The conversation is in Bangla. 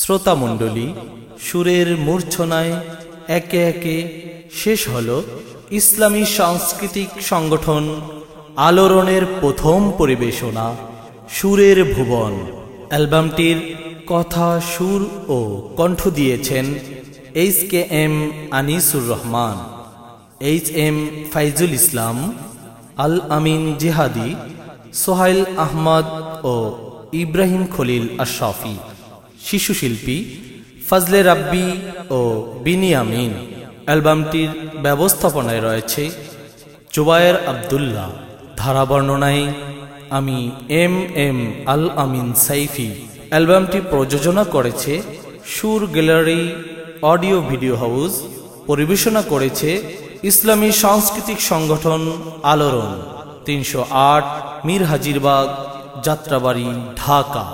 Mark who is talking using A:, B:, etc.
A: শ্রোতামণ্ডলী, সুরের মূর্ছনায় একে একে শেষ হল ইসলামী সাংস্কৃতিক সংগঠন আলোড়নের প্রথম পরিবেশনা, সুরের ভুবন। অ্যালবামটির কথা, সুর ও কণ্ঠ দিয়েছেন H K M Anisur Rahman, H M Faizul Islam, Al Amin Jihadi, Sohail Ahmad ও ইব্রাহিম খলিল আশরাফি। শিশু শিল্পী ফজলে রাব্বি ও বিনিয়ামিন অ্যালবামটির ব্যবস্থাপনায় রয়েছে জুবায়ের আবদুল্লাহ ধারা বর্ণনায় আমি এম এম আল আমিন সাইফি। অ্যালবামটি প্রযোজনা করেছে সুর গ্যালারি, অডিও ভিডিও হাউস, পরিবেশনা করেছে ইসলামী সাংস্কৃতিক সংগঠন আলোড়ন, তিনশো আট, মীর হাজিরবাগ, যাত্রাবাড়ি, ঢাকা।